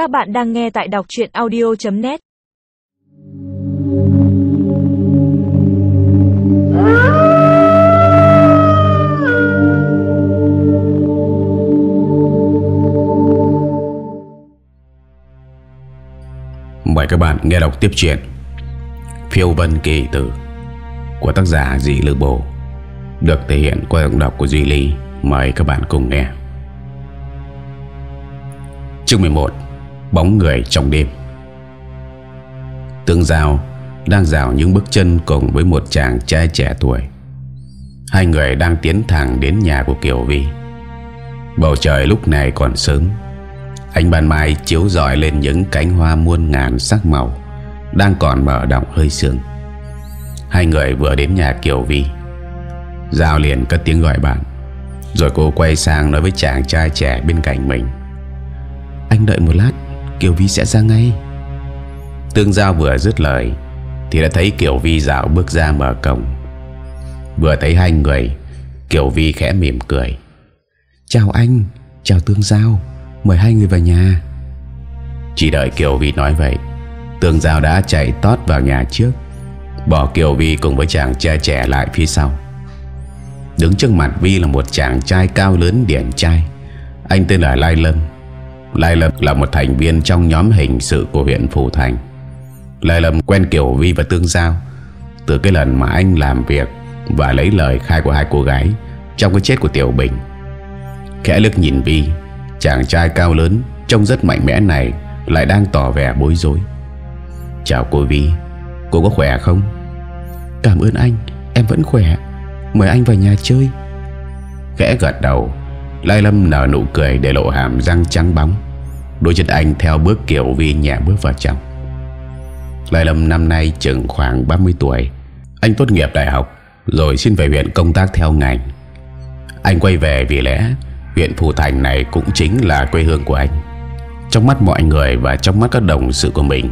Các bạn đang nghe tại đọc chuyện audio.net Mời các bạn nghe đọc tiếp chuyện Phiêu Vân Kỳ Tử Của tác giả Dị Lư Bồ, Được thể hiện qua giọng đọc của Duy Ly. Mời các bạn cùng nghe. Chương 11 Bóng người trong đêm. Tương Giao Đang dạo những bước chân cùng với một chàng trai trẻ tuổi. Hai người đang tiến thẳng đến nhà của Kiều Vi. Bầu trời lúc này còn sớm. Ánh ban mai chiếu rọi lên những cánh hoa muôn ngàn sắc màu Đang còn mở động hơi sương. Hai người vừa đến nhà Kiều Vi, Giao liền cất tiếng gọi bạn. Rồi cô quay sang nói với chàng trai trẻ bên cạnh mình. Anh đợi một lát Kiều Vi sẽ ra ngay. Tương Giao vừa dứt lời, Thì đã thấy Kiều Vi dạo bước ra mở cổng. Vừa thấy hai người, Kiều Vi khẽ mỉm cười. Chào anh, Chào Tương Giao, Mời hai người vào nhà. Chỉ đợi Kiều Vi nói vậy, Tương Giao đã chạy tót vào nhà trước, Bỏ Kiều Vi cùng với chàng trai trẻ lại phía sau. Đứng trước mặt Vi là một chàng trai cao lớn điển trai. Anh tên là Lai Lâm. Lai Lâm là một thành viên trong nhóm hình sự của huyện Phủ Thành. Lai Lâm quen Kiều Vi và Tương Giao. Từ cái lần mà anh làm việc Và lấy lời khai của hai cô gái Trong cái chết của Tiểu Bình, Khẽ lực nhìn Vi, Chàng trai cao lớn Trông rất mạnh mẽ này Lại đang tỏ vẻ bối rối. Chào cô Vi, Cô có khỏe không? Cảm ơn anh, Em vẫn khỏe. Mời anh vào nhà chơi. Khẽ gật đầu. Lai Lâm nở nụ cười để lộ hàm răng trắng bóng. Đôi chân anh theo bước kiểu Vi nhẹ bước vào trong. Lai Lâm năm nay chừng khoảng 30 tuổi. Anh tốt nghiệp đại học, Rồi xin về huyện công tác theo ngành. Anh quay về vì lẽ Huyện Phù Thành này cũng chính là quê hương của anh. Trong mắt mọi người và trong mắt các đồng sự của mình,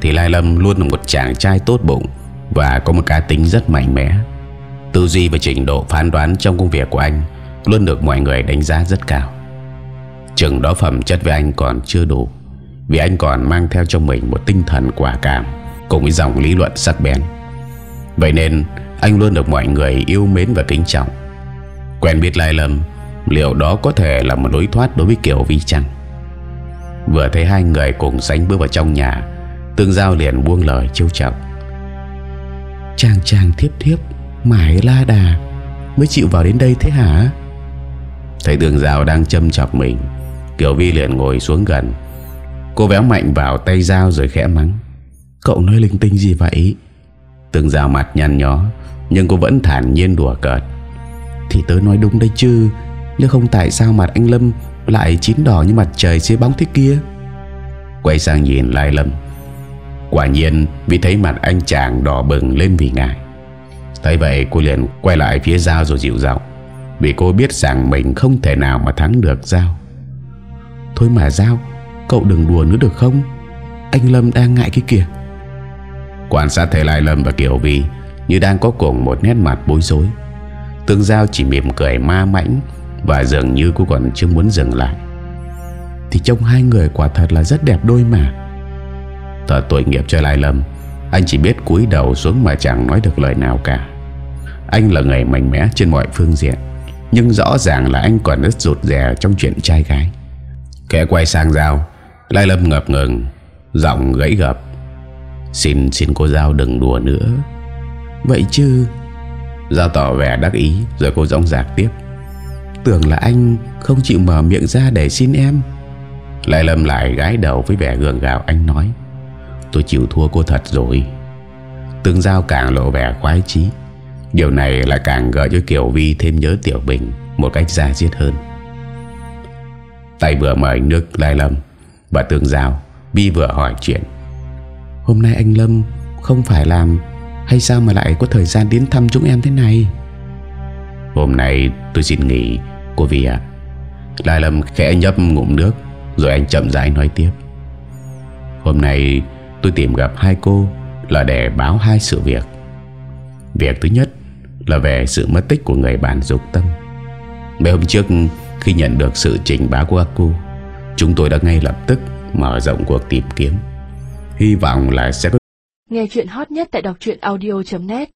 Thì Lai Lâm luôn là một chàng trai tốt bụng Và có một cá tính rất mạnh mẽ. Tư duy và trình độ phán đoán trong công việc của anh Luôn được mọi người đánh giá rất cao. Chừng đó phẩm chất với anh còn chưa đủ, Vì anh còn mang theo trong mình một tinh thần quả cảm Cùng với dòng lý luận sắc bén. Vậy nên, anh luôn được mọi người yêu mến và kính trọng. Quen biết Lai Lâm, Liệu đó có thể là một lối thoát đối với Kiều Vi chăng? Vừa thấy hai người cùng sánh bước vào trong nhà, Tương Giao liền buông lời trêu chọc Chàng chàng thiếp thiếp, Mãi la đà, Mới chịu vào đến đây thế hả? Thấy tường rào đang châm chọc mình, Kiều Vi liền ngồi xuống gần. Cô véo mạnh vào tay dao rồi khẽ mắng, Cậu nói linh tinh gì vậy? Tường rào mặt nhăn nhó, Nhưng cô vẫn thản nhiên đùa cợt. Thì tớ nói đúng đấy chứ, nếu không tại sao mặt anh Lâm Lại chín đỏ như mặt trời dưới bóng thế kia? Quay sang nhìn Lai Lâm. Quả nhiên, vì thấy mặt anh chàng đỏ bừng lên vì ngại. Thấy vậy, cô liền quay lại phía dao rồi dịu giọng. Vì cô biết rằng mình không thể nào mà thắng được Giao. Thôi mà Giao, Cậu đừng đùa nữa được không? Anh Lâm đang ngại cái kìa Quan sát thấy Lai Lâm và Kiều Vi Như đang có cùng một nét mặt bối rối. Tương Giao chỉ mỉm cười ma mãnh và dường như cô còn chưa muốn dừng lại. Thì trông hai người quả thật là rất đẹp đôi mà. Thật tội nghiệp cho Lai Lâm, Anh chỉ biết cúi đầu xuống mà chẳng nói được lời nào cả. Anh là người mạnh mẽ trên mọi phương diện. Nhưng rõ ràng là anh còn rất rụt rè trong chuyện trai gái. Kẻ quay sang Giao, Lai Lâm ngập ngừng, Giọng gãy gập. Xin xin cô Giao đừng đùa nữa. Vậy chứ? Giao tỏ vẻ đắc ý, Rồi cô giọng giạc tiếp. Tưởng là anh không chịu mở miệng ra để xin em. Lai lâm lại gái đầu với vẻ gường gạo anh nói. Tôi chịu thua cô thật rồi. Tương Giao càng lộ vẻ khoái chí. Điều này lại càng gợi cho Kiều Vi thêm nhớ Tiểu Bình Một cách ra diết hơn. Tay vừa mời nước Lai Lâm Và Tương Giao Vi vừa hỏi chuyện. Hôm nay anh Lâm không phải làm, Hay sao mà lại có thời gian đến thăm chúng em thế này? Hôm nay tôi xin nghỉ, Cô Vi ạ. Lai Lâm khẽ nhấp ngụm nước, Rồi anh chậm rãi nói tiếp. Hôm nay tôi tìm gặp hai cô Là để báo hai sự việc. Việc thứ nhất là về sự mất tích của người bạn dục tâm. Mấy hôm trước, Khi nhận được sự trình báo của cô Chúng tôi đã ngay lập tức mở rộng cuộc tìm kiếm. Hy vọng là sẽ có Nghe chuyện hot nhất tại đọc audio.net